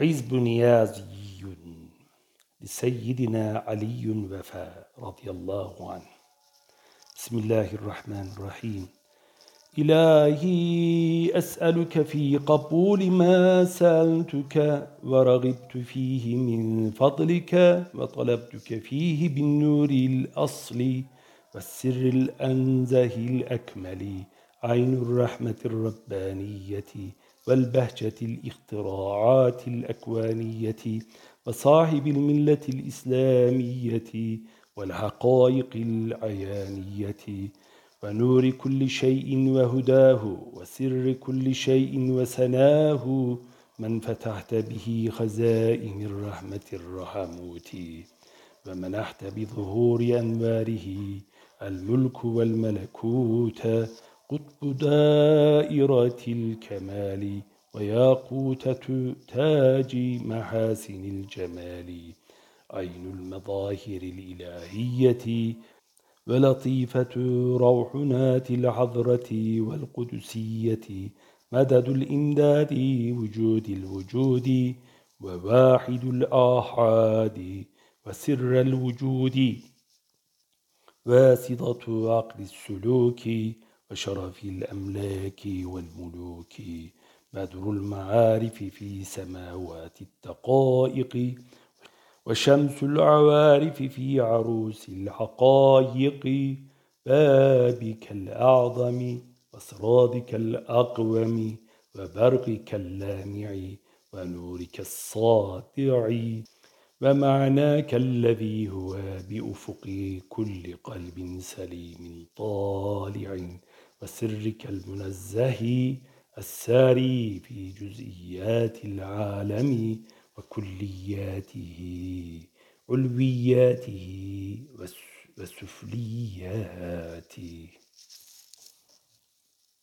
حزب نيازي لسيدنا علي وفاء رضي الله عنه. بسم الله الرحمن الرحيم. إلهي أسألك في قبول ما سألتك ورغبت فيه من فضلك وطلبتك فيه بالنور الأصل والسر الأنزه الأكمل. عين الرحمة الربانية والبهجة الاختراعات الأكوانية وصاحب الملة الإسلامية والحقائق العيانية ونور كل شيء وهداه وسر كل شيء وسناه من فتحت به خزائن الرحمة الرحموت ومنحت بظهور أنواره الملك والملكوت قطب دائرة الكمال وياقوتة تاج محاسن الجمال. عين المظاهر الإلهية ولطيفة روحنات الحضرة والقدسية. مدد الإمداد وجود الوجود وواحد الآحاد وسر الوجود. واسطة عقل السلوك وشرف الأملاك والملوك بدر المعارف في سماوات الدقائق وشمس العوارف في عروس الحقائق. بابك الأعظم وسرادك الأقوم وبرقك اللامع ونورك الساطع ومعناك الذي هو بأفق كل قلب سليم طالع. وسرك المنزه الساري في جزئيات العالم وكلياته علوياته وسفلياته.